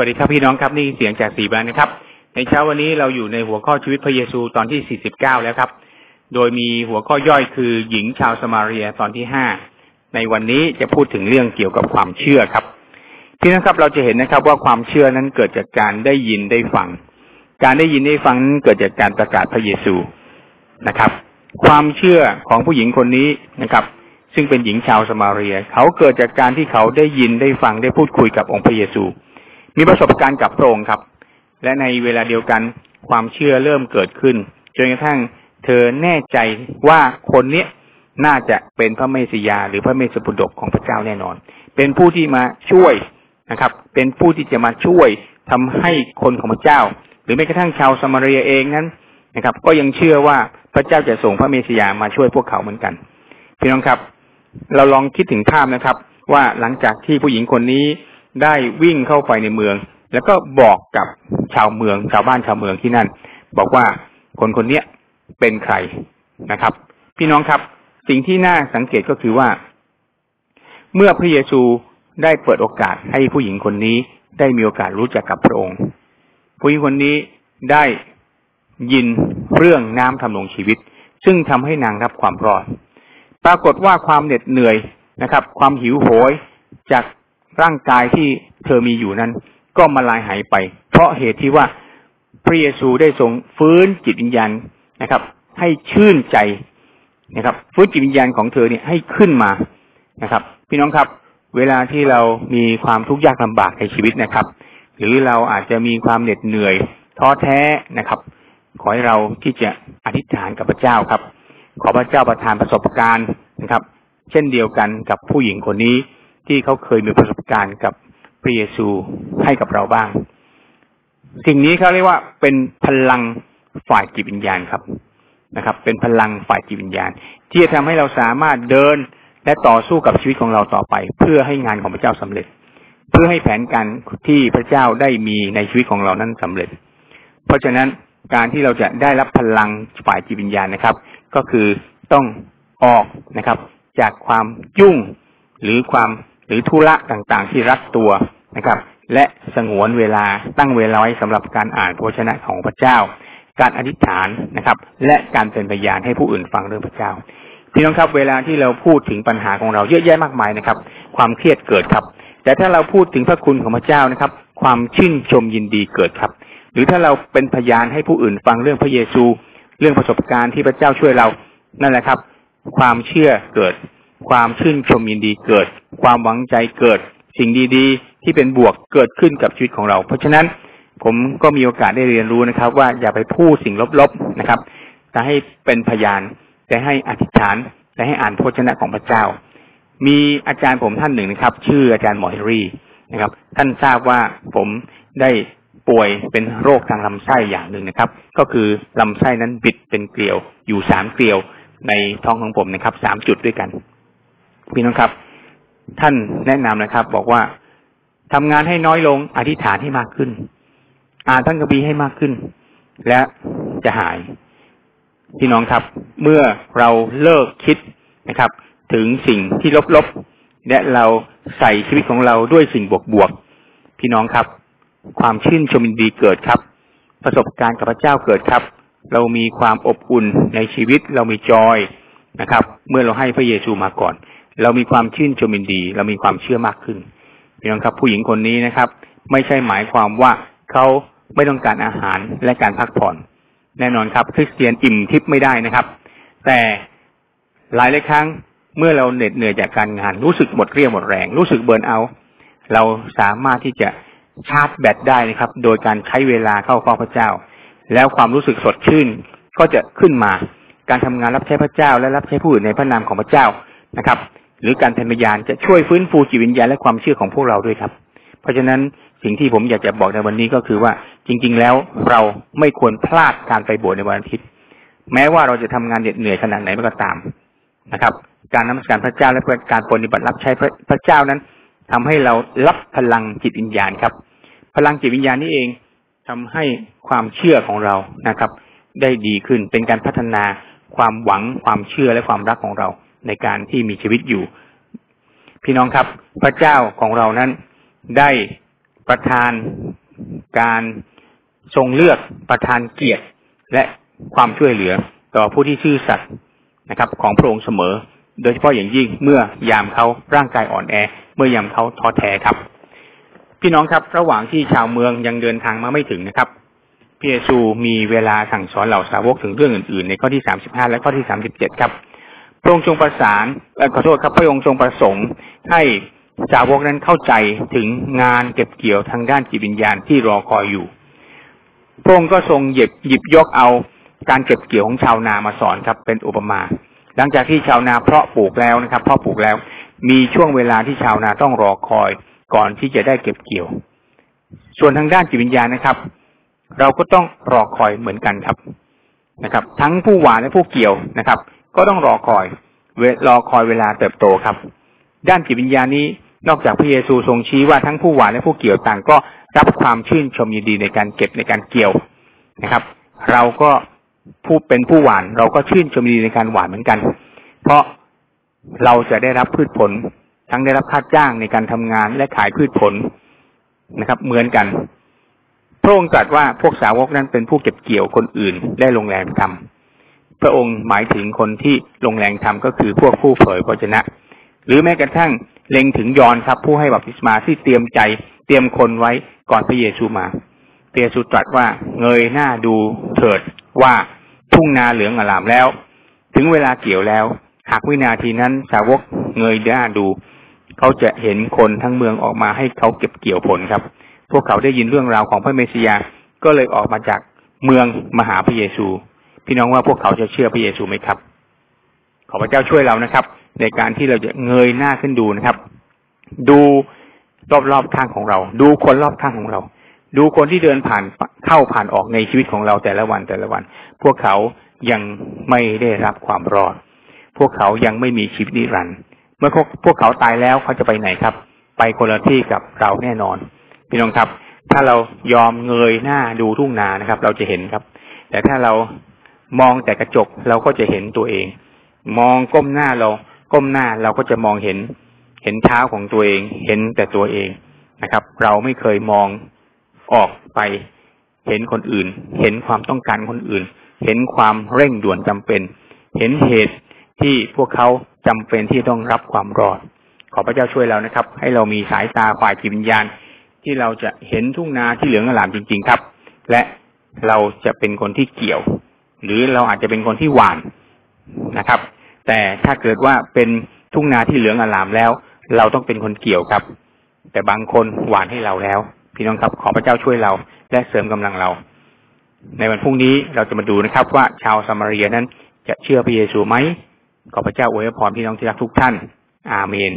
วัสดีครับพี่น้องครับนี่เสียงจากสีบานนะครับ ในเช้าวันนี้เราอยู่ในหัวข้อชีวิตพระเยซูตอนที่ 49 แล้วครับ โดยมีหัวข้อย่อยคือหญิงชาวสมาเรียตอนที่ห้าในวันนี้จะพูดถึงเรื่องเกี่ยวกับความเชื่อครับ พี่น้องครับเราจะเห็นนะครับว่าความเชื่อนั้นเกิดจากการได้ยินได้ฟัง การได้ยินได้ฟังนั้นเกิดจากการประกาศพระเยซูนะครับ ความเชื่อของผู้หญิงคนนี้นะครับ ซึ่งเป็นหญิงชาวสมาเรีย เขาเกิดจากการที่เขาได้ยินได้ฟังได้พูดคุยกับองค์พระเยซู มีประสบการณ์กับพระองค์ครับ และในเวลาเดียวกันความเชื่อเริ่มเกิดขึ้นจนกระทั่งเธอแน่ใจว่าคนนี้น่าจะเป็นพระเมสสิยาหรือพระเมสสปุดกของพระเจ้าแน่นอน เป็นผู้ที่มาช่วยนะครับ เป็นผู้ที่จะมาช่วยทำให้คนของพระเจ้า หรือแม้กระทั่งชาวสมารียเองนั้นนะครับ ก็ยังเชื่อว่าพระเจ้าจะส่งพระเมสสิยามาช่วยพวกเขาเหมือนกัน พี่น้องครับ เราลองคิดถึงภาพนะครับ ว่าหลังจากที่ผู้หญิงคนนี้ ได้วิ่งเข้าไปในเมือง แล้วก็บอกกับชาวเมือง ชาวบ้านชาวเมืองที่นั่น บอกว่าคนคนนี้เป็นใครนะครับ พี่น้องครับ สิ่งที่น่าสังเกตก็คือว่า เมื่อพระเยซูได้เปิดโอกาสให้ผู้หญิงคนนี้ได้มีโอกาสรู้จักกับพระองค์ ผู้หญิงคนนี้ได้ยินเรื่องน้ำทำลงชีวิต ซึ่งทำให้นางรับความรอด ปรากฏว่าความเหน็ดเหนื่อยนะครับ ความหิวโหยจาก ร่างกายที่เธอมีอยู่นั้น ก็มาลายหายไป เพราะเหตุที่ว่าพระเยซูได้ทรงฟื้นจิตวิญญาณนะครับ ให้ชื่นใจนะครับ ฟื้นจิตวิญญาณของเธอเนี่ยให้ขึ้นมานะครับ พี่น้องครับ เวลาที่เรามีความทุกข์ยากลำบากในชีวิตนะครับ หรือเราอาจจะมีความเหน็ดเหนื่อยท้อแท้นะครับ ขอให้เราที่จะอธิษฐานกับพระเจ้าครับ ขอพระเจ้าประทานประสบการณ์นะครับ เช่นเดียวกันกับผู้หญิงคนนี้ ที่เขาเคยมีประสบการณ์กับพระเยซูให้กับเราบ้าง สิ่งนี้เขาเรียกว่าเป็นพลังฝ่ายจิตวิญญาณครับนะครับ เป็นพลังฝ่ายจิตวิญญาณ ที่จะทำให้เราสามารถเดินและต่อสู้กับชีวิตของเราต่อไป เพื่อให้งานของพระเจ้าสำเร็จ เพื่อให้แผนการที่พระเจ้าได้มีในชีวิตของเรานั้นสำเร็จ เพราะฉะนั้นการที่เราจะได้รับพลังฝ่ายจิตวิญญาณนะครับ ก็คือต้องออกนะครับ จากความยุ่งหรือความ หรือธุระต่างๆ ที่รัดตัวนะครับ และสงวนเวลาตั้งเวลาไว้สำหรับการอ่านพระวจนะของพระเจ้า การอธิษฐานนะครับ และการเป็นพยานให้ผู้อื่นฟังเรื่องพระเจ้าพี่น้องครับเวลาที่เราพูดถึงปัญหาของเราเยอะแยะมากมายนะครับ ความเครียดเกิดครับ แต่ถ้าเราพูดถึงพระคุณของพระเจ้านะครับ ความชื่นชมยินดีเกิดครับ หรือถ้าเราเป็นพยานให้ผู้อื่นฟังเรื่องพระเยซู เรื่องประสบการณ์ที่พระเจ้าช่วยเรานั่นแหละครับ ความเชื่อเกิด ความชื่นชมยินดีเกิด ความหวังใจเกิด สิ่งดีๆ ที่เป็นบวกเกิดขึ้นกับชีวิตของเรา เพราะฉะนั้นผมก็มีโอกาสได้เรียนรู้นะครับ ว่าอย่าไปพูดสิ่งลบๆนะครับ แต่ให้เป็นพยาน แต่ให้อธิษฐาน แต่ให้อ่านพระชนะของพระเจ้า มีอาจารย์ผมท่านหนึ่งนะครับ ชื่ออาจารย์หมอเฮรี่นะครับ ท่านทราบว่าผมได้ป่วยเป็นโรคทางลำไส้อย่างหนึ่งนะครับ ก็คือลำไส้นั้นบิดเป็นเกลียวอยู่สามเกลียวในท้องของผมนะครับสามจุดด้วยกัน พี่น้องครับ ท่านแนะนำนะครับ บอกว่าทำงานให้น้อยลง อธิษฐานให้มากขึ้น อ่านท่านกบีให้มากขึ้น และจะหาย พี่น้องครับ เมื่อเราเลิกคิดนะครับ ถึงสิ่งที่ลบๆและเราใส่ชีวิตของเราด้วยสิ่งบวกๆพี่น้องครับ ความชื่นชมยินดีเกิดครับ ประสบการณ์กับพระเจ้าเกิดครับ เรามีความอบอุ่นในชีวิตเรามีจอยนะครับ เมื่อเราให้พระเยซูมาก่อน เรามีความชื่นชมยินดี เรามีความเชื่อมากขึ้นพี่น้องครับ ผู้หญิงคนนี้นะครับ ไม่ใช่หมายความว่าเขาไม่ต้องการอาหารและการพักผ่อน แน่นอนครับ คริสเตียนอิ่มทิพย์ไม่ได้นะครับ แต่หลายหลายครั้งเมื่อเราเหน็ดเหนื่อยจากการงาน รู้สึกหมดเรี่ยวหมดแรง รู้สึกเบิร์นเอา เราสามารถที่จะชาร์จแบตได้นะครับ โดยการใช้เวลาเข้าเฝ้าพระเจ้า แล้วความรู้สึกสดชื่นก็จะขึ้นมาการทำงานรับใช้พระเจ้า และรับใช้ผู้อื่นในพระนามของพระเจ้านะครับ หรือการเป็นพยานจะช่วยฟื้นฟูจิตวิญญาณและความเชื่อของพวกเราด้วยครับ เพราะฉะนั้นสิ่งที่ผมอยากจะบอกในวันนี้ก็คือว่าจริง ๆ แล้วเราไม่ควรพลาดการไปโบสถ์ในวันอาทิตย์ แม้ว่าเราจะทำงานเหนื่อยขนาดไหนก็ตามนะครับ การนมัสการพระเจ้าและการปฏิบัติรับใช้พระเจ้านั้นทำให้เรารับพลังจิตวิญญาณครับ พลังจิตวิญญาณนี้เองทำให้ความเชื่อของเรานะครับ ได้ดีขึ้นเป็นการพัฒนาความหวังความเชื่อและความรักของเรา ในการที่มีชีวิตอยู่ พี่น้องครับ พระเจ้าของเรานั้นได้ประทานการทรงเลือกประทานเกียรติและความช่วยเหลือต่อผู้ที่ชื่อสัตย์นะครับ ของพระองค์เสมอ โดยเฉพาะอย่างยิ่งเมื่อยามเขาร่างกายอ่อนแอ เมื่อยามเขาท้อแท้ครับ พี่น้องครับ ระหว่างที่ชาวเมืองยังเดินทางมาไม่ถึงนะครับพระเยซูมีเวลาสั่งสอนเหล่าสาวกถึงเรื่องอื่นๆ ในข้อที่สามสิบห้าและข้อที่สามสิบเจ็ดครับ พระองค์ทรงประสานขอโทษครับพระองค์ทรงประสงค์ให้สาวกนั้นเข้าใจถึงงานเก็บเกี่ยวทางด้านจิตวิญญาณที่รอคอยอยู่ พระองค์ก็ทรงหยิบหยิบยกเอาการเก็บเกี่ยวของชาวนามาสอนครับ เป็นอุปมา หลังจากที่ชาวนาเพาะปลูกแล้วนะครับเพาะปลูกแล้ว มีช่วงเวลาที่ชาวนาต้องรอคอยก่อนที่จะได้เก็บเกี่ยว ส่วนทางด้านจิตวิญญาณนะครับ เราก็ต้องรอคอยเหมือนกันครับนะครับ ทั้งผู้หวานและผู้เกี่ยวนะครับ ก็ต้องรอคอยรอคอยเวลาเติบโตครับ ด้านจิตวิญญาณนี้นอกจากพระเยซูทรงชี้ว่าทั้งผู้หวานและผู้เกี่ยวต่างก็รับความชื่นชมยินดีในการเก็บในการเกี่ยวนะครับ เราก็ผู้เป็นผู้หวานเราก็ชื่นชมยินดีในการหวานเหมือนกัน เพราะเราจะได้รับพืชผล ทั้งได้รับค่าจ้างในการทำงานและขายพืชผลนะครับ เหมือนกันพระองค์ตรัสว่าพวกสาวกนั้นเป็นผู้เก็บเกี่ยวคนอื่นได้ลงแรงทำ พระองค์หมายถึงคนที่ลงแรงทำก็คือพวกผู้เผยพระชนะ หรือแม้กระทั่งเล็งถึงยอนครับ ผู้ให้บัพติศมาที่เตรียมใจเตรียมคนไว้ก่อนพระเยซูมาพระเยซูตรัสว่าเงยหน้าดูเถิดว่าทุ่งนาเหลืองอลามแล้ว ถึงเวลาเกี่ยวแล้ว หากวินาทีนั้นสาวกเงยหน้าดู เขาจะเห็นคนทั้งเมืองออกมาให้เขาเก็บเกี่ยวผลครับ พวกเขาได้ยินเรื่องราวของพระเมสสิยาก็เลยออกมาจากเมืองมาหาพระเยซู พี่น้องว่าพวกเขาจะเชื่อพระเยซูไหมครับ ขอพระเจ้าช่วยเรานะครับ ในการที่เราจะเงยหน้าขึ้นดูนะครับ ดูรอบๆข้างของเรา ดูคนรอบข้างของเรา ดูคนที่เดินผ่านเข้าผ่านออกในชีวิตของเราแต่ละวันแต่ละวัน พวกเขายังไม่ได้รับความรอด พวกเขายังไม่มีชีวิตนิรันดร์เมื่อพวกเขาตายแล้วเขาจะไปไหนครับ ไปคนละที่กับเราแน่นอน พี่น้องครับ ถ้าเรายอมเงยหน้าดูทุ่งนานะครับ เราจะเห็นครับ แต่ถ้าเรา มองแต่กระจกเราก็จะเห็นตัวเอง มองก้มหน้าเรา ก้มหน้าเราก็จะมองเห็น เห็นเท้าของตัวเอง เห็นแต่ตัวเองนะครับ เราไม่เคยมองออกไปเห็นคนอื่น เห็นความต้องการคนอื่น เห็นความเร่งด่วนจำเป็น เห็นเหตุที่พวกเขาจำเป็นที่ต้องรับความรอด ขอพระเจ้าช่วยเรานะครับ ให้เรามีสายตาฝ่ายจิตวิญญาณ ที่เราจะเห็นทุ่งนาที่เหลืองอลามจริง ๆครับ และเราจะเป็นคนที่เกี่ยว หรือเราอาจจะเป็นคนที่หวานนะครับ แต่ถ้าเกิดว่าเป็นทุ่งนาที่เหลืองอลามแล้ว เราต้องเป็นคนเกี่ยวครับ แต่บางคนหวานให้เราแล้ว พี่น้องครับขอพระเจ้าช่วยเรา และเสริมกำลังเรา ในวันพรุ่งนี้เราจะมาดูนะครับ ว่าชาวซามารียนั้นจะเชื่อพระเยซูไหมขอพระเจ้าอวยพรพี่น้องที่รักทุกท่าน อาเมน